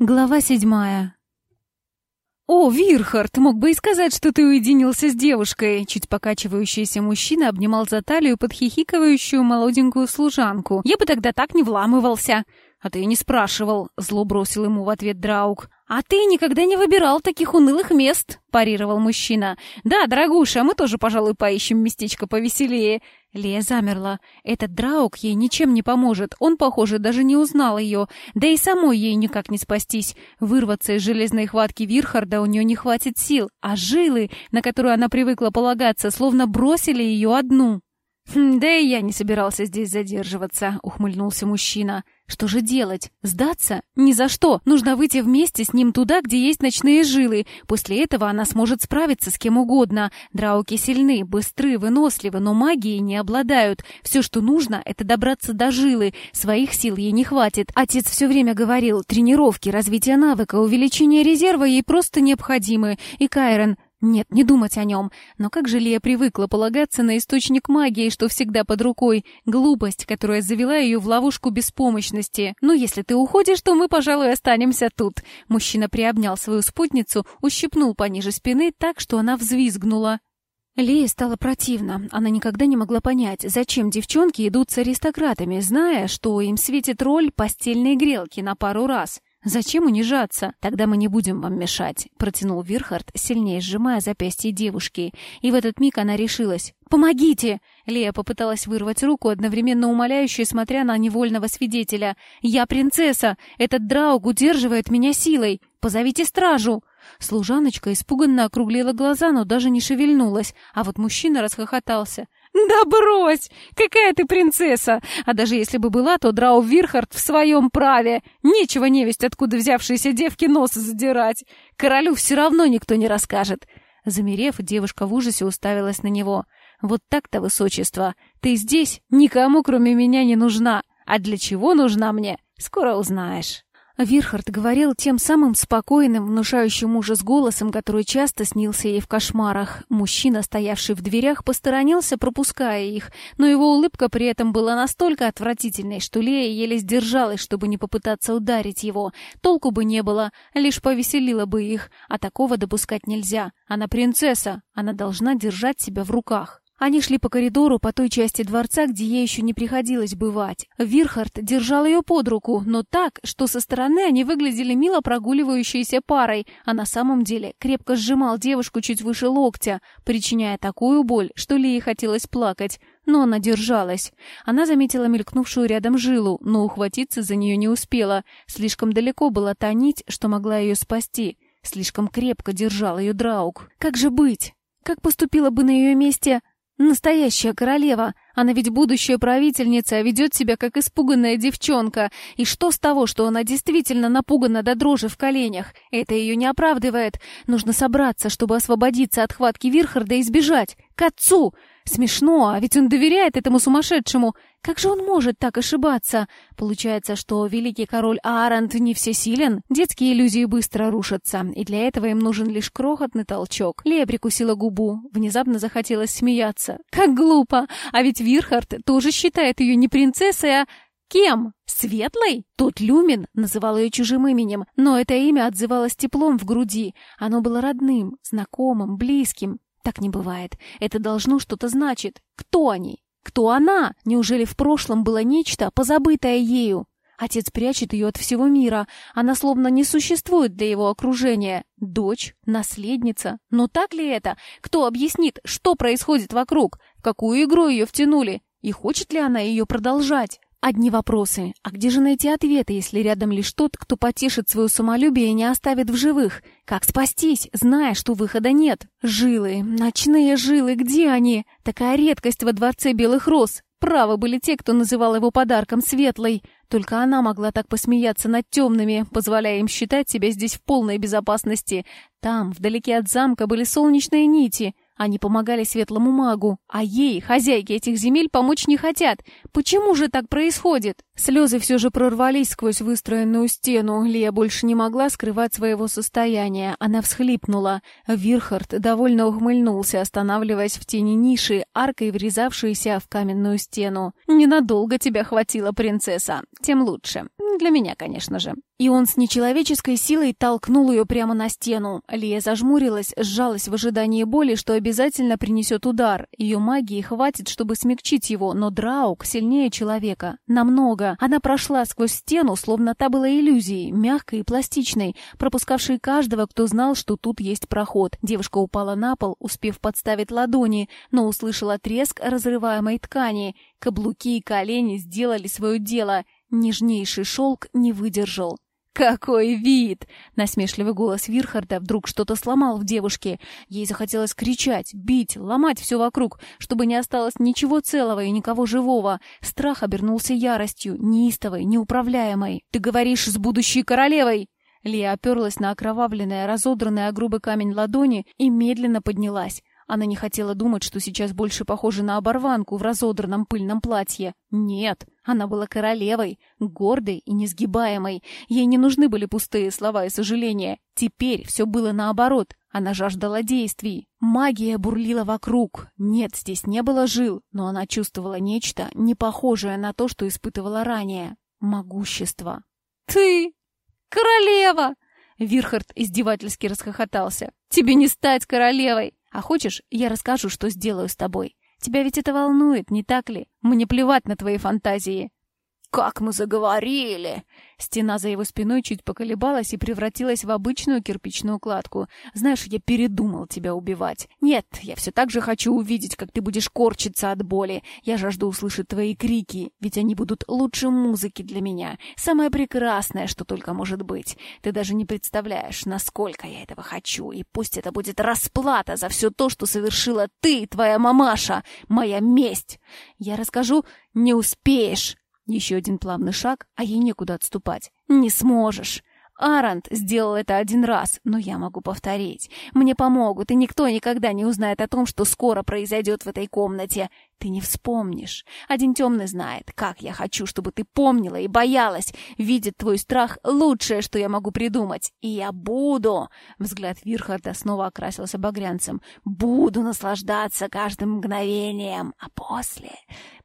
Глава седьмая. «О, Вирхард, мог бы и сказать, что ты уединился с девушкой!» Чуть покачивающийся мужчина обнимал за талию подхихикивающую молоденькую служанку. «Я бы тогда так не вламывался!» «А ты не спрашивал», — зло бросил ему в ответ Драук. «А ты никогда не выбирал таких унылых мест», — парировал мужчина. «Да, дорогуша, мы тоже, пожалуй, поищем местечко повеселее». Лея замерла. Этот Драук ей ничем не поможет. Он, похоже, даже не узнал ее. Да и самой ей никак не спастись. Вырваться из железной хватки Вирхарда у нее не хватит сил. А жилы, на которые она привыкла полагаться, словно бросили ее одну. «Хм, «Да и я не собирался здесь задерживаться», — ухмыльнулся мужчина. «Что же делать? Сдаться? Ни за что! Нужно выйти вместе с ним туда, где есть ночные жилы. После этого она сможет справиться с кем угодно. Драуки сильны, быстры, выносливы, но магией не обладают. Все, что нужно, это добраться до жилы. Своих сил ей не хватит. Отец все время говорил, тренировки, развитие навыка, увеличение резерва ей просто необходимы. И Кайрон, нет, не думать о нем. Но как же Лия привыкла полагаться на источник магии, что всегда под рукой. Глупость, которая завела ее в ловушку беспомощности. Ну, если ты уходишь, то мы, пожалуй, останемся тут. Мужчина приобнял свою спутницу, ущипнул пониже спины так, что она взвизгнула. Лее стало противно. Она никогда не могла понять, зачем девчонки идут с аристократами, зная, что им светит роль постельной грелки на пару раз. «Зачем унижаться? Тогда мы не будем вам мешать», — протянул Вирхард, сильнее сжимая запястье девушки. И в этот миг она решилась. «Помогите!» Лея попыталась вырвать руку, одновременно умоляющую, смотря на невольного свидетеля. «Я принцесса! Этот драуг удерживает меня силой! Позовите стражу!» Служаночка испуганно округлила глаза, но даже не шевельнулась, а вот мужчина расхохотался. «Да брось! Какая ты принцесса! А даже если бы была, то Драу Вирхард в своем праве. Нечего невесть, откуда взявшиеся девки носы задирать. Королю все равно никто не расскажет». Замерев, девушка в ужасе уставилась на него. «Вот так-то, высочество! Ты здесь никому, кроме меня, не нужна. А для чего нужна мне, скоро узнаешь». Вирхард говорил тем самым спокойным, внушающим ужас голосом, который часто снился ей в кошмарах. Мужчина, стоявший в дверях, посторонился, пропуская их, но его улыбка при этом была настолько отвратительной, что Лея еле сдержалась, чтобы не попытаться ударить его. Толку бы не было, лишь повеселила бы их, а такого допускать нельзя. Она принцесса, она должна держать себя в руках. Они шли по коридору по той части дворца, где ей еще не приходилось бывать. Вирхард держал ее под руку, но так, что со стороны они выглядели мило прогуливающейся парой, а на самом деле крепко сжимал девушку чуть выше локтя, причиняя такую боль, что Лии хотелось плакать. Но она держалась. Она заметила мелькнувшую рядом жилу, но ухватиться за нее не успела. Слишком далеко была та нить, что могла ее спасти. Слишком крепко держал ее Драук. Как же быть? Как поступила бы на ее месте Настоящая королева. Она ведь будущая правительница, а ведет себя как испуганная девчонка. И что с того, что она действительно напугана до дрожи в коленях? Это ее не оправдывает. Нужно собраться, чтобы освободиться от хватки Вирхарда и сбежать. К отцу! Смешно, а ведь он доверяет этому сумасшедшему. Как же он может так ошибаться? Получается, что великий король Ааранд не всесилен? Детские иллюзии быстро рушатся, и для этого им нужен лишь крохотный толчок. Лея прикусила губу. Внезапно захотелось смеяться. Как глупо! А ведь Вирхард тоже считает ее не принцессой, а... Кем? Светлой? Тот Люмин называл ее чужим именем, но это имя отзывалось теплом в груди. Оно было родным, знакомым, близким. Так не бывает. Это должно что-то значить. Кто они? Кто она? Неужели в прошлом было нечто, позабытое ею? Отец прячет ее от всего мира. Она словно не существует для его окружения. Дочь, наследница. Но так ли это? Кто объяснит, что происходит вокруг? В какую игру ее втянули? И хочет ли она ее продолжать? Одни вопросы. А где же найти ответы, если рядом лишь тот, кто потешит свое самолюбие и не оставит в живых? Как спастись, зная, что выхода нет? Жилы, ночные жилы, где они? Такая редкость во дворце белых роз. Правы были те, кто называл его подарком светлой. Только она могла так посмеяться над темными, позволяя им считать себя здесь в полной безопасности. Там, вдалеке от замка, были солнечные нити — они помогали светлому магу, а ей, хозяйке этих земель, помочь не хотят. Почему же так происходит? Слезы все же прорвались сквозь выстроенную стену. Лия больше не могла скрывать своего состояния. Она всхлипнула. Вирхард довольно ухмыльнулся, останавливаясь в тени ниши, аркой врезавшейся в каменную стену. «Ненадолго тебя хватило, принцесса. Тем лучше. Для меня, конечно же». И он с нечеловеческой силой толкнул ее прямо на стену. Лия зажмурилась, сжалась в ожидании боли, что обязательно принесет удар. Ее магии хватит, чтобы смягчить его, но Драук сильнее человека. Намного. Она прошла сквозь стену, словно та была иллюзией, мягкой и пластичной, пропускавшей каждого, кто знал, что тут есть проход. Девушка упала на пол, успев подставить ладони, но услышала треск разрываемой ткани. Каблуки и колени сделали свое дело. Нежнейший шелк не выдержал. «Какой вид!» — насмешливый голос Вирхарда вдруг что-то сломал в девушке. Ей захотелось кричать, бить, ломать все вокруг, чтобы не осталось ничего целого и никого живого. Страх обернулся яростью, неистовой, неуправляемой. «Ты говоришь с будущей королевой!» Лия оперлась на окровавленное, разодранное о грубый камень ладони и медленно поднялась. Она не хотела думать, что сейчас больше похожа на оборванку в разодранном пыльном платье. Нет, она была королевой, гордой и несгибаемой. Ей не нужны были пустые слова и сожаления. Теперь все было наоборот. Она жаждала действий. Магия бурлила вокруг. Нет, здесь не было жил, но она чувствовала нечто, не похожее на то, что испытывала ранее. Могущество. «Ты! Королева!» Вирхард издевательски расхохотался. «Тебе не стать королевой! А хочешь, я расскажу, что сделаю с тобой? Тебя ведь это волнует, не так ли? Мне плевать на твои фантазии. «Как мы заговорили!» Стена за его спиной чуть поколебалась и превратилась в обычную кирпичную кладку. «Знаешь, я передумал тебя убивать. Нет, я все так же хочу увидеть, как ты будешь корчиться от боли. Я жажду услышать твои крики, ведь они будут лучше музыки для меня. Самое прекрасное, что только может быть. Ты даже не представляешь, насколько я этого хочу. И пусть это будет расплата за все то, что совершила ты, твоя мамаша, моя месть. Я расскажу, не успеешь». Еще один плавный шаг, а ей некуда отступать. «Не сможешь!» Арант сделал это один раз, но я могу повторить. Мне помогут, и никто никогда не узнает о том, что скоро произойдет в этой комнате. Ты не вспомнишь. Один темный знает, как я хочу, чтобы ты помнила и боялась. Видит твой страх лучшее, что я могу придумать. И я буду... Взгляд Вирхарда снова окрасился багрянцем. Буду наслаждаться каждым мгновением. А после...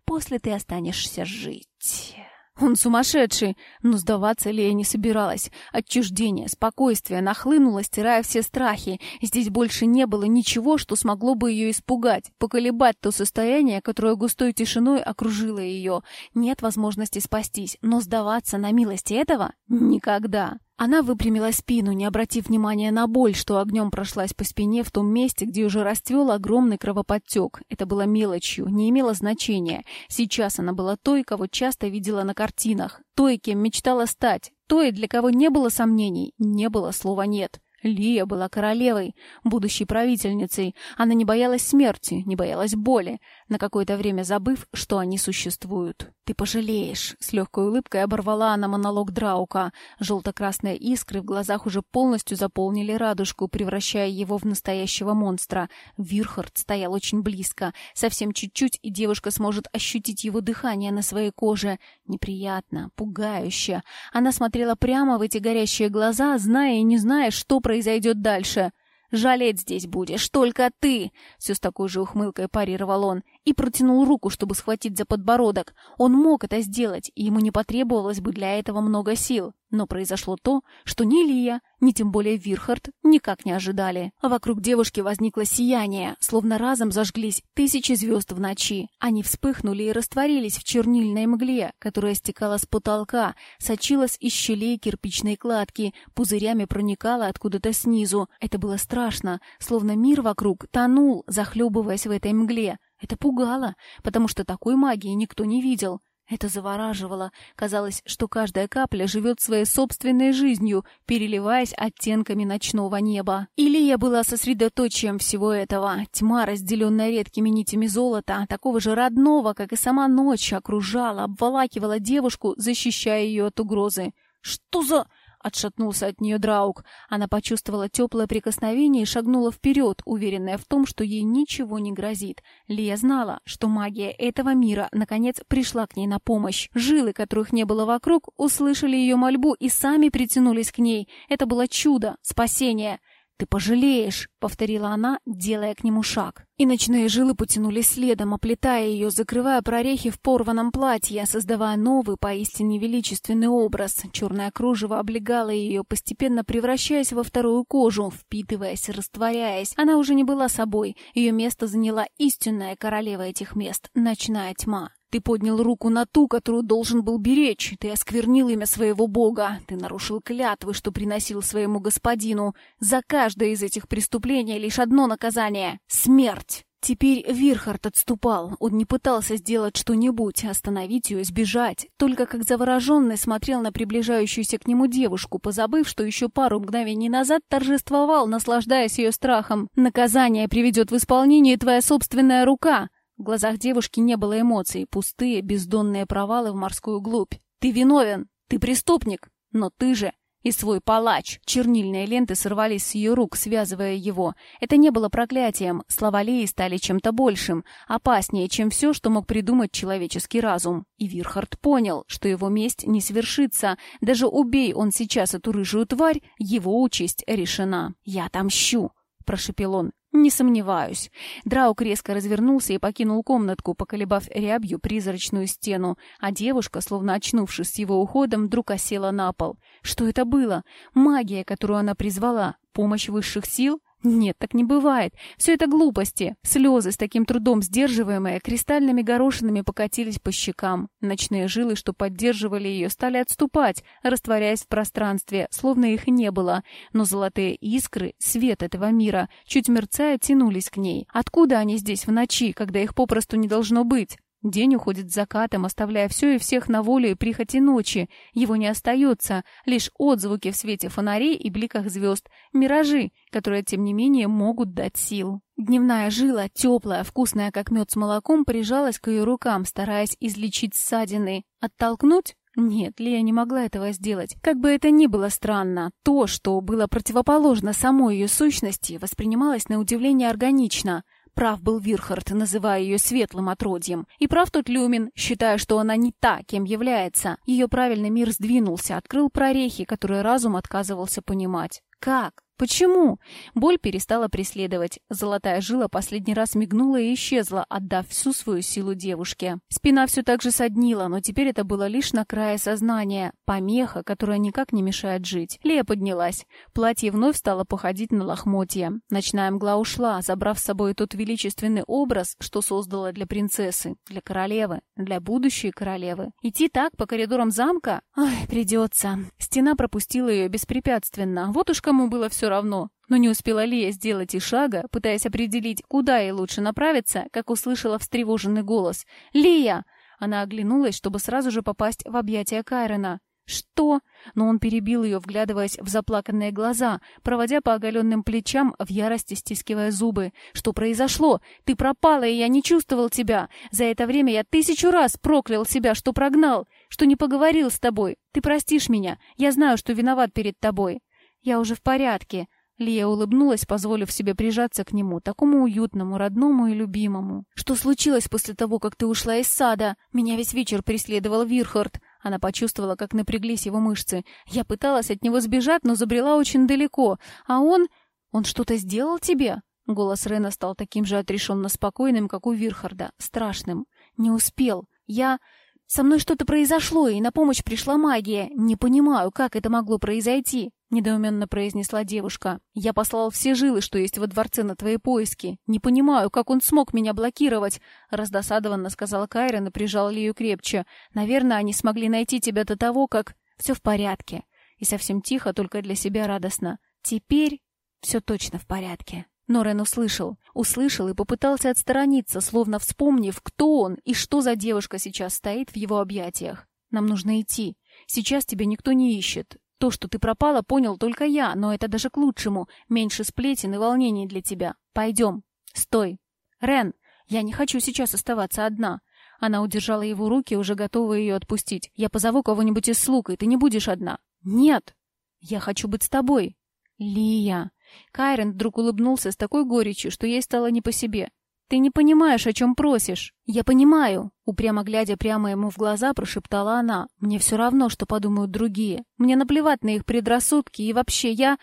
После ты останешься жить. Он сумасшедший, но сдаваться Лея не собиралась. Отчуждение, спокойствие нахлынуло, стирая все страхи. Здесь больше не было ничего, что смогло бы ее испугать, поколебать то состояние, которое густой тишиной окружило ее. Нет возможности спастись, но сдаваться на милости этого — никогда. Она выпрямила спину, не обратив внимания на боль, что огнем прошлась по спине в том месте, где уже расцвел огромный кровоподтек. Это было мелочью, не имело значения. Сейчас она была той, кого часто видела на картинах, той, кем мечтала стать, той, для кого не было сомнений, не было слова «нет». Лия была королевой, будущей правительницей. Она не боялась смерти, не боялась боли, на какое-то время забыв, что они существуют. «Ты пожалеешь!» — с легкой улыбкой оборвала она монолог Драука. Желто-красные искры в глазах уже полностью заполнили радужку, превращая его в настоящего монстра. Вирхард стоял очень близко. Совсем чуть-чуть, и девушка сможет ощутить его дыхание на своей коже. Неприятно, пугающе. Она смотрела прямо в эти горящие глаза, зная и не зная, что произойдет дальше. «Жалеть здесь будешь, только ты!» Все с такой же ухмылкой парировал он и протянул руку, чтобы схватить за подбородок. Он мог это сделать, и ему не потребовалось бы для этого много сил. Но произошло то, что ни Лия, ни тем более Вирхард никак не ожидали. Вокруг девушки возникло сияние, словно разом зажглись тысячи звезд в ночи. Они вспыхнули и растворились в чернильной мгле, которая стекала с потолка, сочилась из щелей кирпичной кладки, пузырями проникала откуда-то снизу. Это было страшно, словно мир вокруг тонул, захлебываясь в этой мгле. Это пугало, потому что такой магии никто не видел. Это завораживало. Казалось, что каждая капля живет своей собственной жизнью, переливаясь оттенками ночного неба. Илия была сосредоточием всего этого. Тьма, разделенная редкими нитями золота, такого же родного, как и сама ночь, окружала, обволакивала девушку, защищая ее от угрозы. «Что за...» Отшатнулся от нее Драук. Она почувствовала теплое прикосновение и шагнула вперед, уверенная в том, что ей ничего не грозит. Лия знала, что магия этого мира, наконец, пришла к ней на помощь. Жилы, которых не было вокруг, услышали ее мольбу и сами притянулись к ней. Это было чудо, спасение. «Ты пожалеешь», — повторила она, делая к нему шаг. И ночные жилы потянулись следом, оплетая ее, закрывая прорехи в порванном платье, создавая новый, поистине величественный образ. Черное кружево облегало ее, постепенно превращаясь во вторую кожу, впитываясь, растворяясь. Она уже не была собой. Ее место заняла истинная королева этих мест — ночная тьма. Ты поднял руку на ту, которую должен был беречь. Ты осквернил имя своего бога. Ты нарушил клятвы, что приносил своему господину. За каждое из этих преступлений лишь одно наказание — смерть. Теперь Вирхард отступал. Он не пытался сделать что-нибудь, остановить ее, сбежать. Только как завороженный смотрел на приближающуюся к нему девушку, позабыв, что еще пару мгновений назад торжествовал, наслаждаясь ее страхом. «Наказание приведет в исполнение твоя собственная рука!» В глазах девушки не было эмоций, пустые, бездонные провалы в морскую глубь. «Ты виновен! Ты преступник! Но ты же и свой палач!» Чернильные ленты сорвались с ее рук, связывая его. Это не было проклятием. Слова Леи стали чем-то большим, опаснее, чем все, что мог придумать человеческий разум. И Вирхард понял, что его месть не свершится. Даже убей он сейчас эту рыжую тварь, его участь решена. «Я отомщу!» — прошепел он. «Не сомневаюсь». Драук резко развернулся и покинул комнатку, поколебав рябью призрачную стену, а девушка, словно очнувшись с его уходом, вдруг осела на пол. Что это было? Магия, которую она призвала? Помощь высших сил? Нет, так не бывает. Все это глупости. Слезы, с таким трудом сдерживаемые, кристальными горошинами покатились по щекам. Ночные жилы, что поддерживали ее, стали отступать, растворяясь в пространстве, словно их не было. Но золотые искры, свет этого мира, чуть мерцая, тянулись к ней. Откуда они здесь в ночи, когда их попросту не должно быть? День уходит закатом, оставляя все и всех на волю и прихоти ночи. Его не остается, лишь отзвуки в свете фонарей и бликах звезд, миражи, которые, тем не менее, могут дать сил. Дневная жила, теплая, вкусная, как мед с молоком, прижалась к ее рукам, стараясь излечить ссадины. Оттолкнуть? Нет, Лия не могла этого сделать. Как бы это ни было странно, то, что было противоположно самой ее сущности, воспринималось на удивление органично — Прав был Вирхард, называя ее светлым отродьем. И прав тот Люмин, считая, что она не та, кем является. Ее правильный мир сдвинулся, открыл прорехи, которые разум отказывался понимать. Как? Почему? Боль перестала преследовать. Золотая жила последний раз мигнула и исчезла, отдав всю свою силу девушке. Спина все так же соднила, но теперь это было лишь на крае сознания. Помеха, которая никак не мешает жить. Лея поднялась. Платье вновь стало походить на лохмотья. Ночная мгла ушла, забрав с собой тот величественный образ, что создала для принцессы, для королевы, для будущей королевы. Идти так по коридорам замка? Ай, придется. Стена пропустила ее беспрепятственно. Вот уж кому было все равно. Но не успела Лия сделать и шага, пытаясь определить, куда ей лучше направиться, как услышала встревоженный голос. «Лия!» Она оглянулась, чтобы сразу же попасть в объятия Кайрена. «Что?» Но он перебил ее, вглядываясь в заплаканные глаза, проводя по оголенным плечам, в ярости стискивая зубы. «Что произошло? Ты пропала, и я не чувствовал тебя. За это время я тысячу раз проклял себя, что прогнал, что не поговорил с тобой. Ты простишь меня. Я знаю, что виноват перед тобой. «Я уже в порядке», — Лия улыбнулась, позволив себе прижаться к нему, такому уютному, родному и любимому. «Что случилось после того, как ты ушла из сада? Меня весь вечер преследовал Вирхард». Она почувствовала, как напряглись его мышцы. «Я пыталась от него сбежать, но забрела очень далеко. А он... Он что-то сделал тебе?» Голос Рена стал таким же отрешенно спокойным, как у Вирхарда, страшным. «Не успел. Я...» Со мной что-то произошло, и на помощь пришла магия. Не понимаю, как это могло произойти. — недоуменно произнесла девушка. «Я послал все жилы, что есть во дворце, на твои поиски. Не понимаю, как он смог меня блокировать», — раздосадованно сказала Кайрон и прижал Лию крепче. «Наверное, они смогли найти тебя до того, как...» «Все в порядке». И совсем тихо, только для себя радостно. «Теперь все точно в порядке». Норен услышал. Услышал и попытался отстраниться, словно вспомнив, кто он и что за девушка сейчас стоит в его объятиях. «Нам нужно идти. Сейчас тебя никто не ищет. То, что ты пропала, понял только я, но это даже к лучшему. Меньше сплетен и волнений для тебя. Пойдем. Стой. Рен, я не хочу сейчас оставаться одна. Она удержала его руки, уже готовая ее отпустить. Я позову кого-нибудь из слуг, и ты не будешь одна. Нет. Я хочу быть с тобой. Лия. Кайрен вдруг улыбнулся с такой горечью, что ей стало не по себе. «Ты не понимаешь, о чем просишь». «Я понимаю», — упрямо глядя прямо ему в глаза, прошептала она. «Мне все равно, что подумают другие. Мне наплевать на их предрассудки, и вообще я...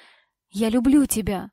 Я люблю тебя».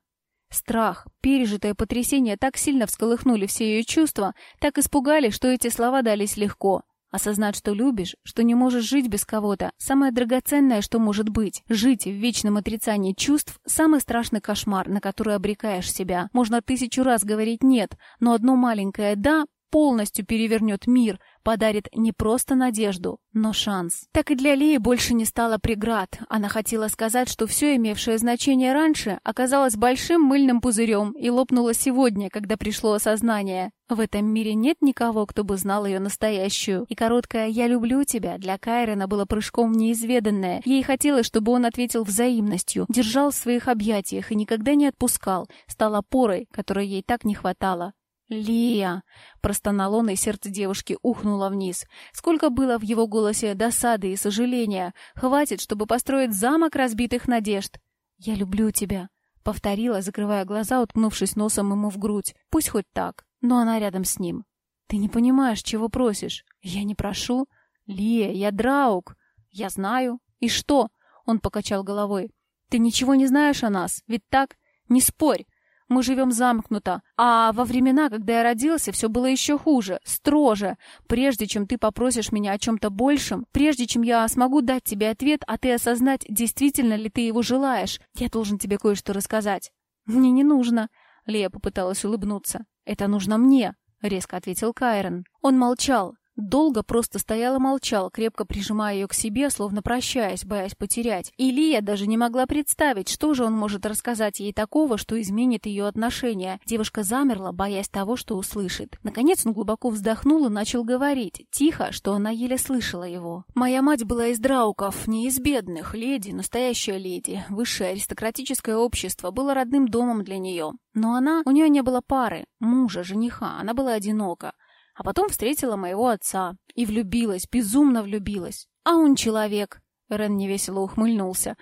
Страх, пережитое потрясение так сильно всколыхнули все ее чувства, так испугали, что эти слова дались легко. Осознать, что любишь, что не можешь жить без кого-то, самое драгоценное, что может быть. Жить в вечном отрицании чувств – самый страшный кошмар, на который обрекаешь себя. Можно тысячу раз говорить «нет», но одно маленькое «да» полностью перевернет мир, подарит не просто надежду, но шанс. Так и для Лии больше не стало преград. Она хотела сказать, что все имевшее значение раньше оказалось большим мыльным пузырем и лопнуло сегодня, когда пришло осознание. В этом мире нет никого, кто бы знал ее настоящую. И короткое «я люблю тебя» для Кайрена было прыжком в неизведанное. Ей хотелось, чтобы он ответил взаимностью, держал в своих объятиях и никогда не отпускал, стал опорой, которой ей так не хватало. «Лия!» — простонал он, и сердце девушки ухнуло вниз. Сколько было в его голосе досады и сожаления. Хватит, чтобы построить замок разбитых надежд. «Я люблю тебя», — повторила, закрывая глаза, уткнувшись носом ему в грудь. «Пусть хоть так, но она рядом с ним». «Ты не понимаешь, чего просишь?» «Я не прошу». «Лия, я Драук». «Я знаю». «И что?» — он покачал головой. «Ты ничего не знаешь о нас, ведь так? Не спорь. Мы живем замкнуто. А во времена, когда я родился, все было еще хуже, строже. Прежде чем ты попросишь меня о чем-то большем, прежде чем я смогу дать тебе ответ, а ты осознать, действительно ли ты его желаешь, я должен тебе кое-что рассказать. Мне не нужно. Лея попыталась улыбнуться. Это нужно мне, резко ответил Кайрон. Он молчал, Долго просто стоял и молчал, крепко прижимая ее к себе, словно прощаясь, боясь потерять. И Лия даже не могла представить, что же он может рассказать ей такого, что изменит ее отношения. Девушка замерла, боясь того, что услышит. Наконец он глубоко вздохнул и начал говорить, тихо, что она еле слышала его. «Моя мать была из Драуков, не из бедных, леди, настоящая леди. Высшее аристократическое общество было родным домом для нее. Но она, у нее не было пары, мужа, жениха, она была одинока. А потом встретила моего отца и влюбилась, безумно влюбилась. А он человек. Рен невесело ухмыльнулся.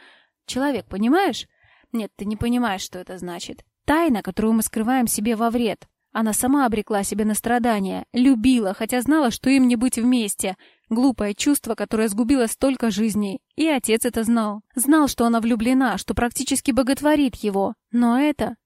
Человек, понимаешь? Нет, ты не понимаешь, что это значит. Тайна, которую мы скрываем себе во вред. Она сама обрекла себе на страдания, любила, хотя знала, что им не быть вместе. Глупое чувство, которое сгубило столько жизней. И отец это знал. Знал, что она влюблена, что практически боготворит его. Но это...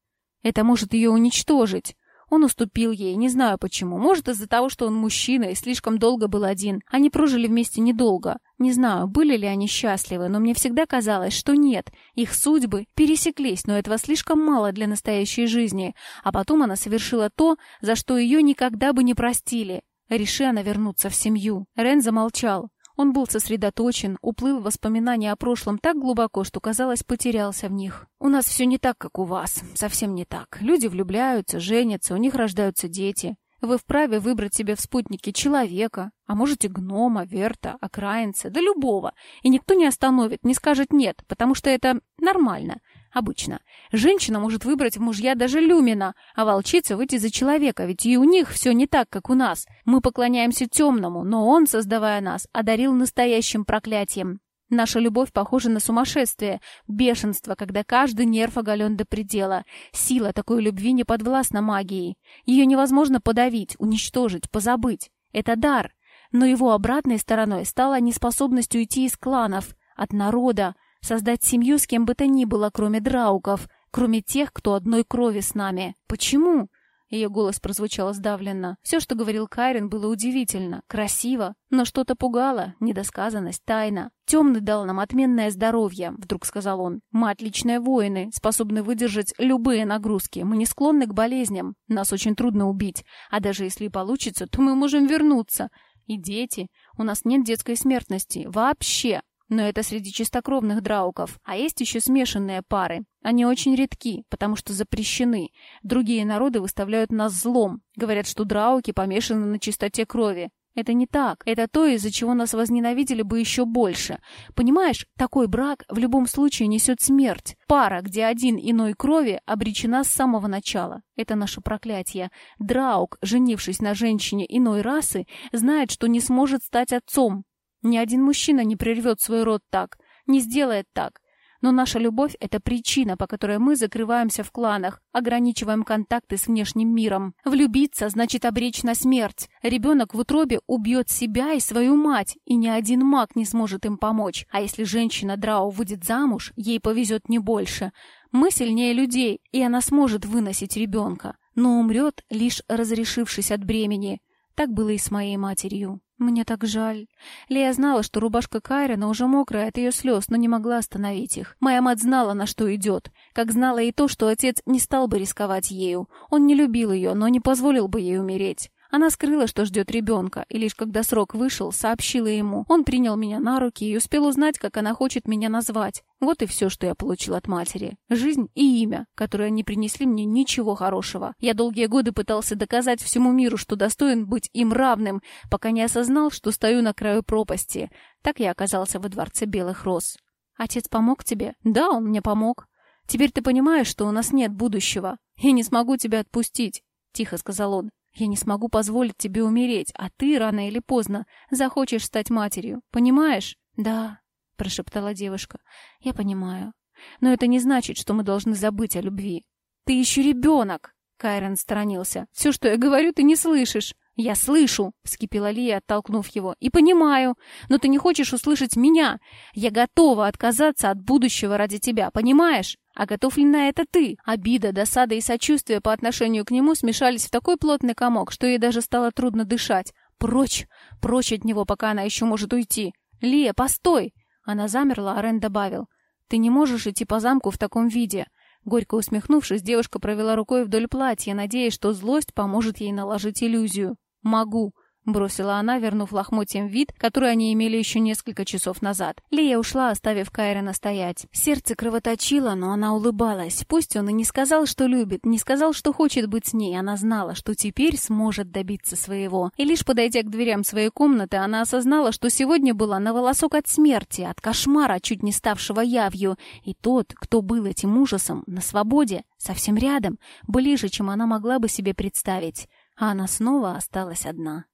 Это может ее уничтожить. Он уступил ей, не знаю почему. Может, из-за того, что он мужчина и слишком долго был один. Они прожили вместе недолго. Не знаю, были ли они счастливы, но мне всегда казалось, что нет. Их судьбы пересеклись, но этого слишком мало для настоящей жизни. А потом она совершила то, за что ее никогда бы не простили. Реши она вернуться в семью. Рен замолчал. Он был сосредоточен, уплыл в воспоминания о прошлом так глубоко, что, казалось, потерялся в них. «У нас все не так, как у вас. Совсем не так. Люди влюбляются, женятся, у них рождаются дети. Вы вправе выбрать себе в спутнике человека, а можете гнома, верта, окраинца, да любого. И никто не остановит, не скажет «нет», потому что это нормально. Обычно. Женщина может выбрать в мужья даже люмина, а волчица выйти за человека, ведь и у них все не так, как у нас. Мы поклоняемся темному, но он, создавая нас, одарил настоящим проклятием. Наша любовь похожа на сумасшествие, бешенство, когда каждый нерв оголен до предела. Сила такой любви не подвластна магии. Ее невозможно подавить, уничтожить, позабыть. Это дар. Но его обратной стороной стала неспособность уйти из кланов, от народа, Создать семью с кем бы то ни было, кроме драуков, кроме тех, кто одной крови с нами. Почему? Ее голос прозвучал сдавленно. Все, что говорил Кайрен, было удивительно, красиво, но что-то пугало, недосказанность, тайна. «Темный дал нам отменное здоровье», — вдруг сказал он. «Мы отличные воины, способны выдержать любые нагрузки. Мы не склонны к болезням. Нас очень трудно убить. А даже если получится, то мы можем вернуться. И дети. У нас нет детской смертности. Вообще. Но это среди чистокровных драуков. А есть еще смешанные пары. Они очень редки, потому что запрещены. Другие народы выставляют нас злом. Говорят, что драуки помешаны на чистоте крови. Это не так. Это то, из-за чего нас возненавидели бы еще больше. Понимаешь, такой брак в любом случае несет смерть. Пара, где один иной крови, обречена с самого начала. Это наше проклятие. Драук, женившись на женщине иной расы, знает, что не сможет стать отцом. Ни один мужчина не прервет свой род так, не сделает так. Но наша любовь — это причина, по которой мы закрываемся в кланах, ограничиваем контакты с внешним миром. Влюбиться значит обречь на смерть. Ребенок в утробе убьет себя и свою мать, и ни один маг не сможет им помочь. А если женщина Драу выйдет замуж, ей повезет не больше. Мы сильнее людей, и она сможет выносить ребенка, но умрет, лишь разрешившись от бремени. Так было и с моей матерью. Мне так жаль. Лея знала, что рубашка Кайрена уже мокрая от ее слез, но не могла остановить их. Моя мать знала, на что идет. Как знала и то, что отец не стал бы рисковать ею. Он не любил ее, но не позволил бы ей умереть. Она скрыла, что ждет ребенка, и лишь когда срок вышел, сообщила ему. Он принял меня на руки и успел узнать, как она хочет меня назвать. Вот и все, что я получил от матери. Жизнь и имя, которые не принесли мне ничего хорошего. Я долгие годы пытался доказать всему миру, что достоин быть им равным, пока не осознал, что стою на краю пропасти. Так я оказался во дворце белых роз. Отец помог тебе? Да, он мне помог. Теперь ты понимаешь, что у нас нет будущего. Я не смогу тебя отпустить, тихо сказал он. Я не смогу позволить тебе умереть, а ты рано или поздно захочешь стать матерью. Понимаешь? Да, прошептала девушка. Я понимаю. Но это не значит, что мы должны забыть о любви. Ты еще ребенок! Кайрон сторонился. Все, что я говорю, ты не слышишь. «Я слышу!» — вскипела Лия, оттолкнув его. «И понимаю, но ты не хочешь услышать меня. Я готова отказаться от будущего ради тебя, понимаешь? А готов ли на это ты?» Обида, досада и сочувствие по отношению к нему смешались в такой плотный комок, что ей даже стало трудно дышать. «Прочь! Прочь от него, пока она еще может уйти!» «Лия, постой!» Она замерла, а Рен добавил. «Ты не можешь идти по замку в таком виде. Горько усмехнувшись, девушка провела рукой вдоль платья, надеясь, что злость поможет ей наложить иллюзию. «Могу», — бросила она, вернув лохмотьям вид, который они имели еще несколько часов назад. Лия ушла, оставив Кайрена стоять. Сердце кровоточило, но она улыбалась. Пусть он и не сказал, что любит, не сказал, что хочет быть с ней, она знала, что теперь сможет добиться своего. И лишь подойдя к дверям своей комнаты, она осознала, что сегодня была на волосок от смерти, от кошмара, чуть не ставшего явью. И тот, кто был этим ужасом, на свободе, совсем рядом, ближе, чем она могла бы себе представить а она снова осталась одна.